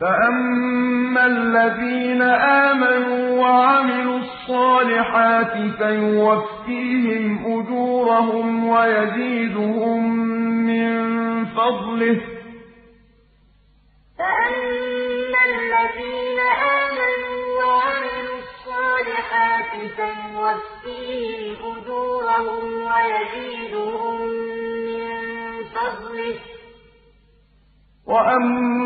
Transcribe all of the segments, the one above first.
فَأَمَّا الَّذِينَ آمَنُوا وَعَمِلُوا الصَّالِحَاتِ فَيُوَفِّيهِمْ أُجُورَهُمْ وَيَزِيدُهُم مِّن فَضْلِهِ ۖ فَأَمَّا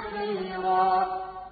دُونِ